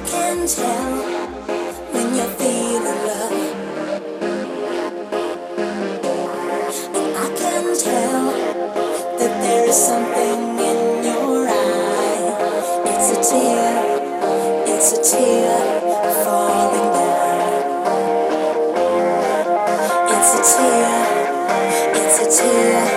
You can tell when you're feeling love. And I can tell that there is something in your eye. It's a tear, it's a tear falling down. It's a tear, it's a tear.